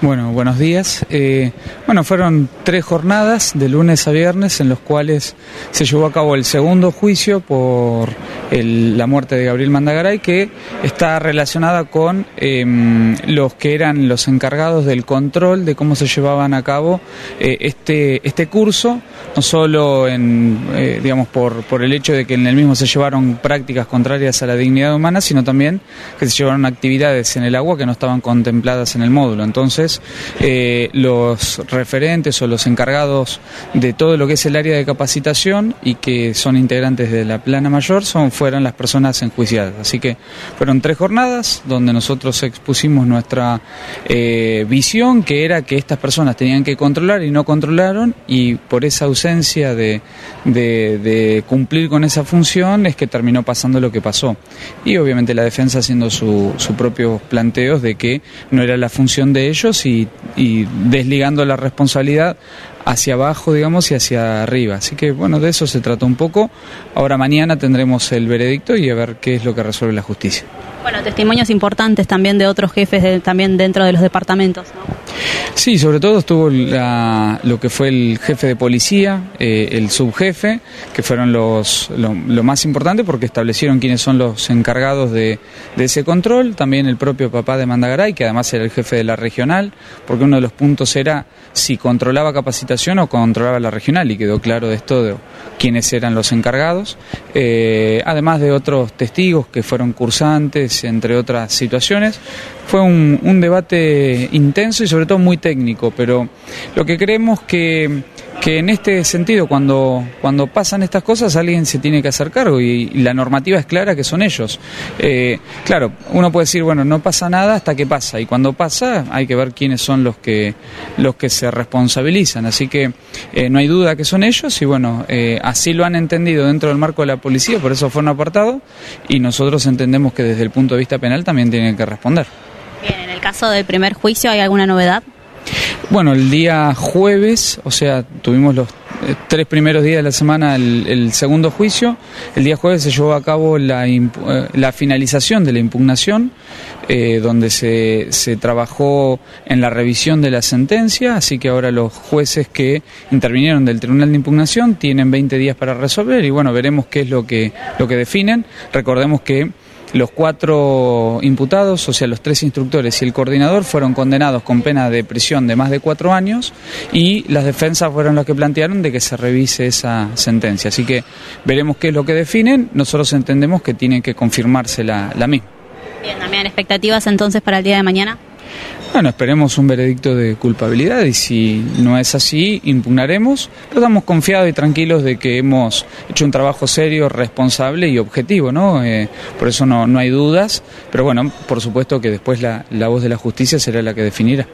Bueno, buenos días. Eh, bueno, fueron tres jornadas de lunes a viernes en los cuales se llevó a cabo el segundo juicio por la muerte de Gabriel Mandagaray, que está relacionada con em, los que eran los encargados del control de cómo se llevaban a cabo eh, este, este curso, no solo en, eh, digamos, por, por el hecho de que en el mismo se llevaron prácticas contrarias a la dignidad humana, sino también que se llevaron actividades en el agua que no estaban contempladas en el módulo. Entonces, eh, los referentes o los encargados de todo lo que es el área de capacitación y que son integrantes de la plana mayor son fueron las personas enjuiciadas. Así que fueron tres jornadas donde nosotros expusimos nuestra eh, visión, que era que estas personas tenían que controlar y no controlaron, y por esa ausencia de, cumplir con esa función es que terminó pasando lo que pasó. Y obviamente la defensa haciendo sus su propios planteos de que no era la función de ellos y, desligando la responsabilidad hacia abajo, digamos, y hacia arriba. Así que, bueno, de eso se trata un poco. Ahora mañana tendremos el veredicto y a ver qué es lo que resuelve la justicia. Bueno, testimonios importantes también de otros jefes también dentro de los departamentos, ¿no? Sí, sobre todo estuvo lo que fue el jefe de policía, eh, el subjefe, que fueron los lo, más importante porque establecieron quiénes son los encargados de, ese control. También el propio papá de Mandagaray, que además era el jefe de la regional, porque uno de los puntos era si controlaba capacitación o controlaba la regional, y quedó claro de esto de quiénes eran los encargados. Eh, además de otros testigos que fueron cursantes, entre otras situaciones. Fue un, un debate intenso y sobre todo muy técnico, pero lo que creemos que, que en este sentido, cuando, cuando pasan estas cosas, alguien se tiene que hacer cargo y, la normativa es clara que son ellos. Eh, claro, uno puede decir, bueno, no pasa nada hasta que pasa, y cuando pasa hay que ver quiénes son los que, los que se responsabilizan. Así que eh, no hay duda que son ellos, y bueno, eh, así lo han entendido dentro del marco de la policía, por eso fueron apartados, y nosotros entendemos que desde el punto de vista penal también tienen que responder. El caso del primer juicio, ¿hay alguna novedad? Bueno, el día jueves, o sea, tuvimos los eh, tres primeros días de la semana el, segundo juicio. El día jueves se llevó a cabo la, eh, la finalización de la impugnación, eh, donde se, se trabajó en la revisión de la sentencia, así que ahora los jueces que intervinieron del Tribunal de Impugnación tienen 20 días para resolver y bueno, veremos qué es lo que, lo que definen. Recordemos que los cuatro imputados, o sea, los tres instructores y el coordinador, fueron condenados con pena de prisión de más de cuatro años y las defensas fueron las que plantearon de que se revise esa sentencia. Así que veremos qué es lo que definen. Nosotros entendemos que tiene que confirmarse la, la misma. Bien, también expectativas entonces para el día de mañana. Bueno, esperemos un veredicto de culpabilidad y si no es así, impugnaremos, pero estamos confiados y tranquilos de que hemos hecho un trabajo serio, responsable y objetivo, ¿no? Eh, por eso no, no hay dudas, pero bueno, por supuesto que después la, la voz de la justicia será la que definirá.